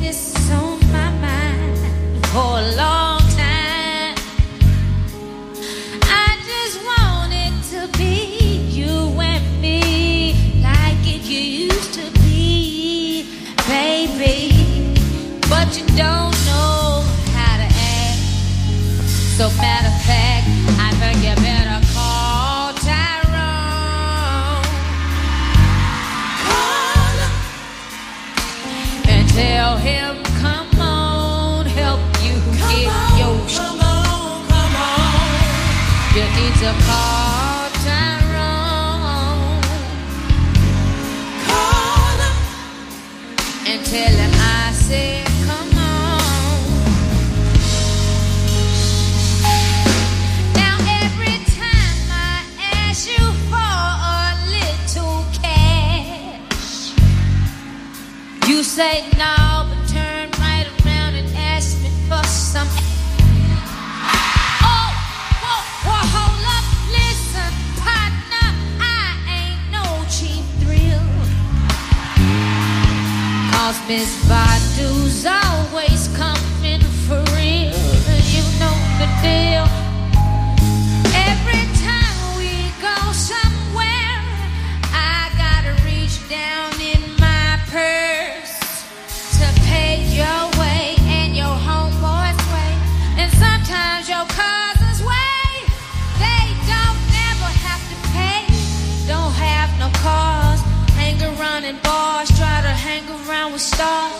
this on my mind. For a long tell him, come on, help you come get on, your. Come on, come on. You need to call. say no, but turn right around and ask me for some. Oh, whoa, whoa, hold up, listen, partner, I ain't no cheap thrill. Cause Miss Badu's always 감사합니다.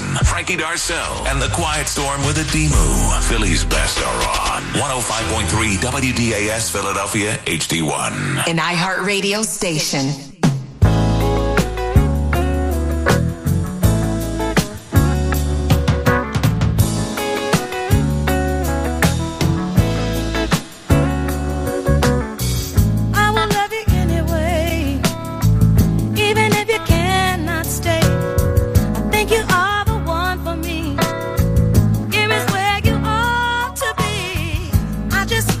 Mikey Darcel and the Quiet Storm with a Philly's best are on 105.3 WDAS Philadelphia HD1. An iHeartRadio station. just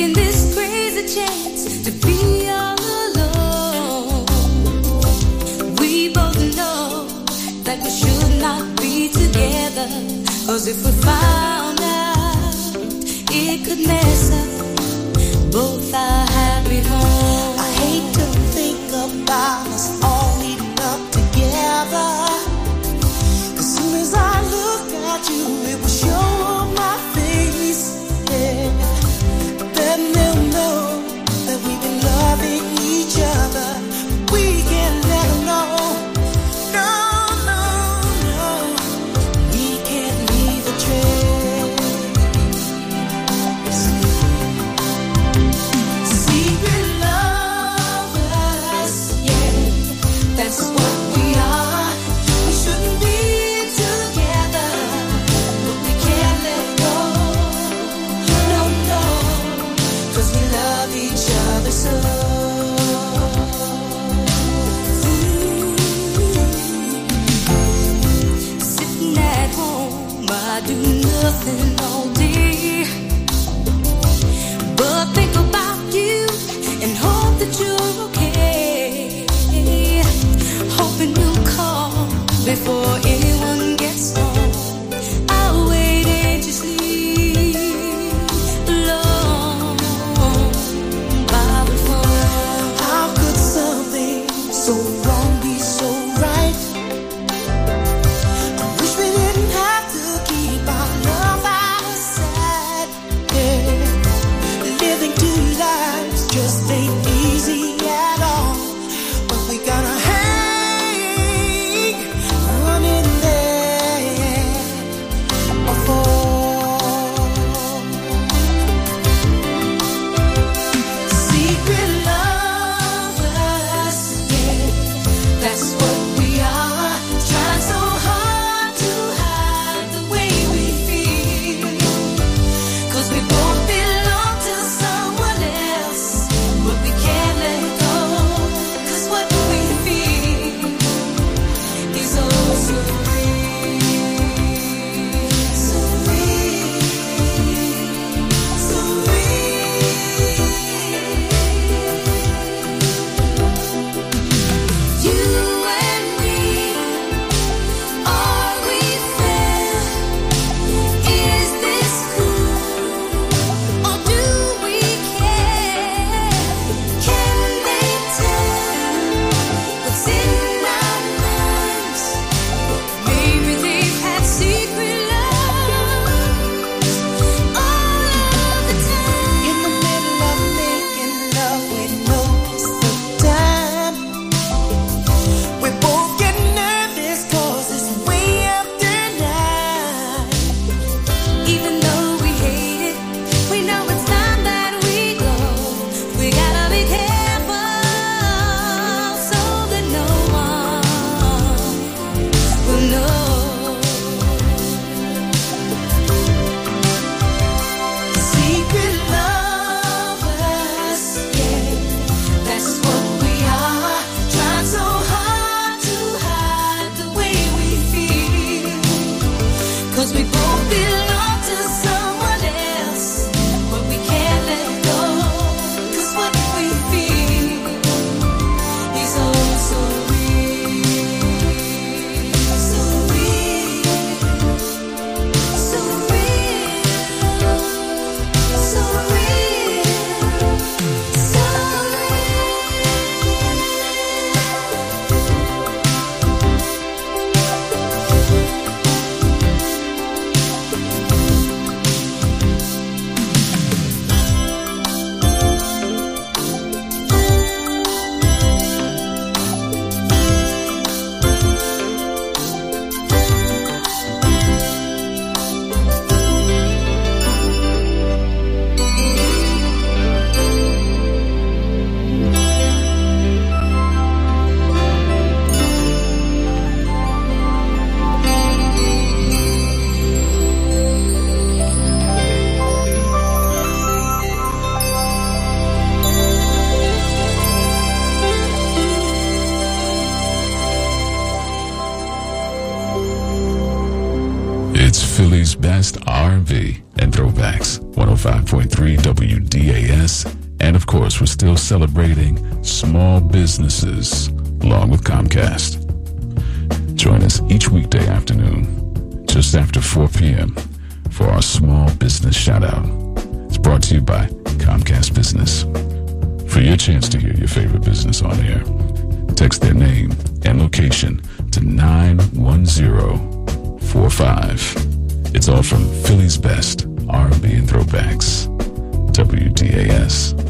taking this crazy chance to be all alone. We both know that we should not be if we found out, it could mess up both happy. I hate to think about us all up together. nothing. people. 105.3 WDAS. And of course, we're still celebrating small businesses along with Comcast. Join us each weekday afternoon, just after 4 p.m., for our small business shout out. It's brought to you by Comcast Business. For your chance to hear your favorite business on air, text their name and location to 91045. It's all from Philly's best R&B and throwbacks. WDAS.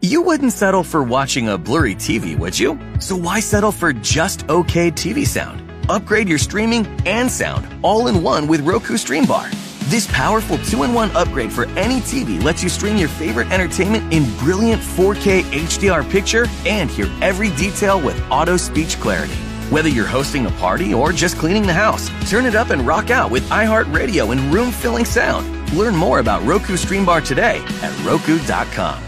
You wouldn't settle for watching a blurry TV, would you? So why settle for just okay TV sound? Upgrade your streaming and sound all in one with Roku Stream Bar. This powerful two-in-one upgrade for any TV lets you stream your favorite entertainment in brilliant 4K HDR picture and hear every detail with auto speech clarity. Whether you're hosting a party or just cleaning the house, turn it up and rock out with iHeartRadio and room-filling sound. Learn more about Roku Stream Bar today at roku.com.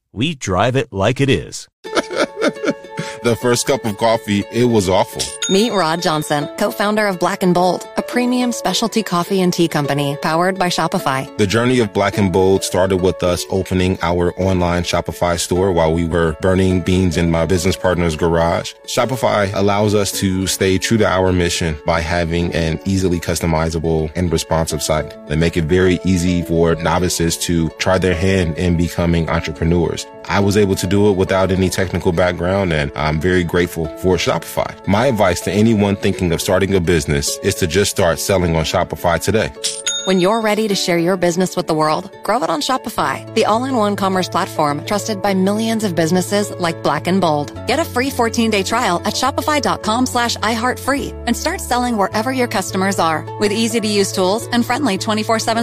We drive it like it is. The first cup of coffee, it was awful. Meet Rod Johnson, co-founder of Black and Bold, a premium specialty coffee and tea company powered by Shopify. The journey of Black and Bold started with us opening our online Shopify store while we were burning beans in my business partner's garage. Shopify allows us to stay true to our mission by having an easily customizable and responsive site that make it very easy for novices to try their hand in becoming entrepreneurs. I was able to do it without any technical background and I'm very grateful for Shopify. My advice to anyone thinking of starting a business is to just start selling on Shopify today. When you're ready to share your business with the world, grow it on Shopify, the all-in-one commerce platform trusted by millions of businesses like Black and Bold. Get a free 14-day trial at shopify.com slash iHeartFree and start selling wherever your customers are with easy-to-use tools and friendly 24-7